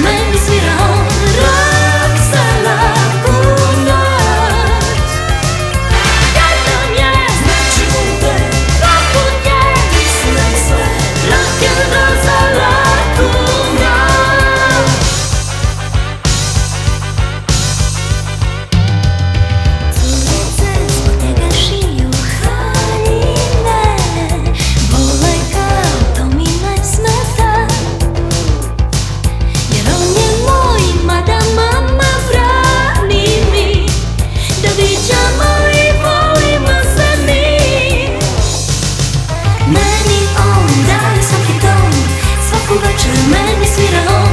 Make 그걸 참 많이 싫어